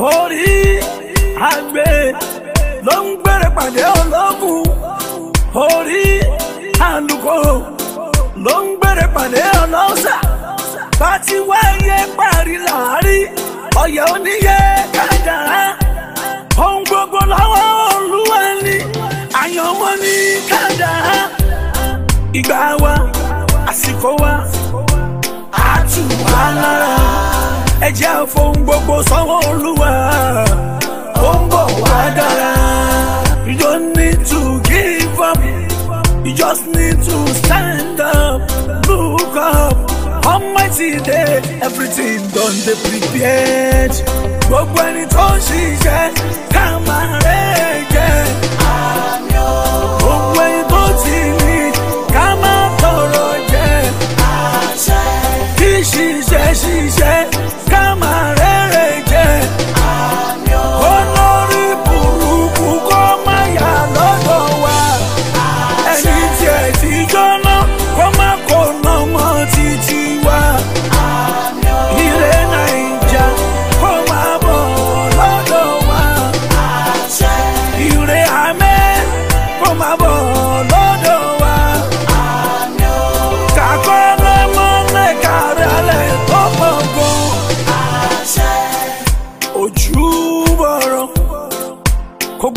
orí àgbè ló ń gbèrè pàdé ológun orí àlùkò ló ń gbèrè pàdé ọlọ́sà bá ti wáyé parí láàrí ọ̀yẹ́ oníyẹ kádàrá ohun gbogbo lọ́wọ́ olúwa ni àyànmọ́ ní kádàrá ìgbà wa àsìkò wa àtùwà ẹ jẹ́ gbogbo sọ́wọ́ olúwa ó ń bọ̀ wá dára. you don't need to give up you just need to stand up look up almighty day everything don dey prepared gbogbo ẹni tó ń ṣiṣẹ́ ká máa rẹ̀.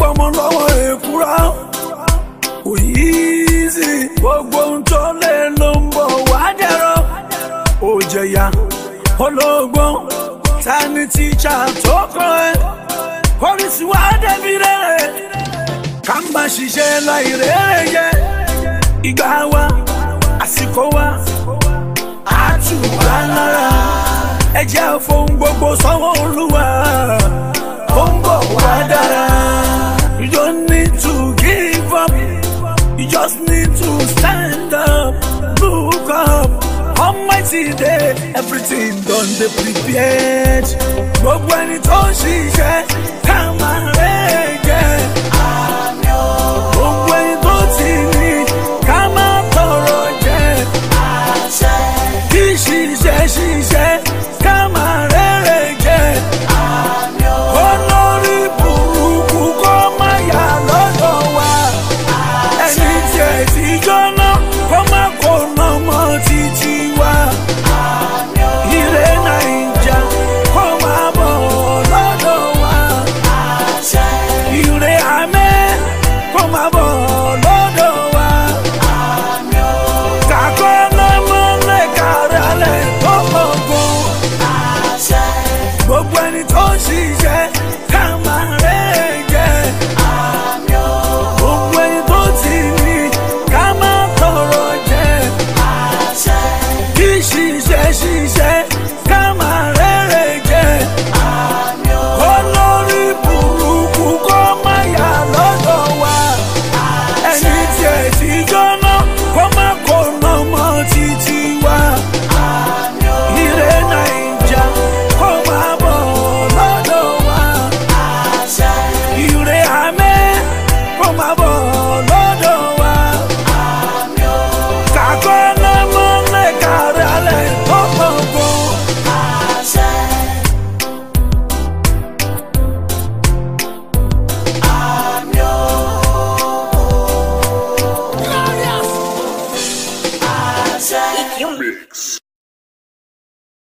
gbọ́mọ lọ́wọ́ èkúrá kò yíìsì gbogbo ohun tó lè ló ń bọ̀ wá dẹ̀rọ òjẹ̀yà ológun ta ni tíjà tó kàn ẹ́ oríṣi wá débi rere ká má ṣiṣẹ́ láì rere yẹ ìgbà wa àsìkò wa àtùbà lára ẹ jẹ́ àfohùn gbogbo sọ́wọ́ olúwa ó ń bọ̀ wá dára. stand up, look up. Almighty day, everything done, they prepared. But when it all ṣiṣẹ́. 全世界。